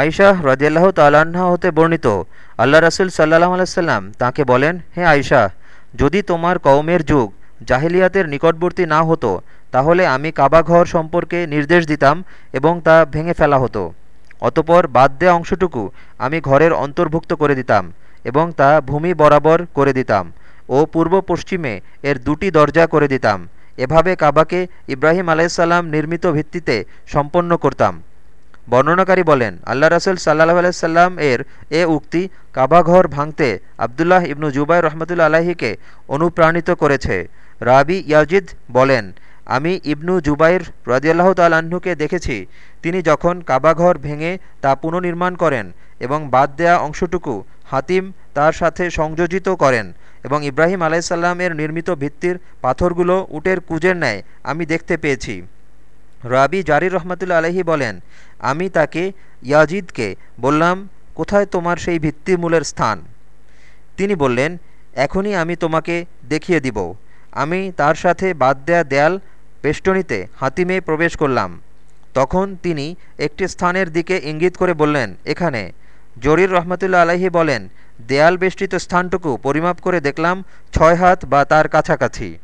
আয়শা রদিয়াল্লাহ তাল্লাহ্না হতে বর্ণিত, আল্লাহ রাসুল সাল্লাহ আলাইসাল্লাম তাঁকে বলেন, হে আয়শা, যদি তোমার কওমের যুগ জাহিলিয়াতের নিকটবর্তী না হতো, তাহলে আমি কাবাঘর সম্পর্কে নির্দেশ দিতাম এবং তা ভেঙে ফেলা হতো। অতপর বাদ দেয়া অংশটুকু আমি ঘরের অন্তর্ভুক্ত করে দিতাম এবং তা ভূমি বরাবর করে দিতাম ও পূর্ব পশ্চিমে এর দুটি দরজা করে দিতাম। এভাবে কাবাকে ইব্রাহিম আলাইসাল্লাম নির্মিত ভিত্তিতে সম্পন্ন করতাম। বর্ণনাকারী বলেন, আল্লাহ রাসুল সাল্লাহ আলাইসাল্লাম এর এ উক্তি কাবাঘর ভাঙতে আবদুল্লাহ ইবনু জুবাই রহমতুল্লা আলাহিকে অনুপ্রাণিত করেছে। রাবি ইয়াজিদ বলেন, আমি ইবনু জুবাইর রাজিয়াল্লাহ তাল্লাহ্নকে দেখেছি। তিনি যখন কাবাঘর ভেঙে তা পুনর্নির্মাণ করেন এবং বাদ দেয়া অংশটুকু হাতিম তার সাথে সংযোজিত করেন এবং ইব্রাহিম আলাইসাল্লামের নির্মিত ভিত্তির পাথরগুলো উটের কুজের ন্যায় আমি দেখতে পেয়েছি। রাবি জারির রহমতুল্লা আলহি বলেন, আমি তাকে, ইয়াজিদকে বললাম, কোথায় তোমার সেই ভিত্তিমূলের স্থান? তিনি বললেন, এখনই আমি তোমাকে দেখিয়ে দিব। আমি তার সাথে বাদ দেয়া দেয়াল বেষ্টনীতে হাতিমে প্রবেশ করলাম। তখন তিনি একটি স্থানের দিকে ইঙ্গিত করে বললেন, এখানে। জরির রহমতুল্লা আলাহি বলেন, দেয়াল বেষ্টিত স্থানটুকু পরিমাপ করে দেখলাম, ছয় হাত বা তার কাছাকাছি।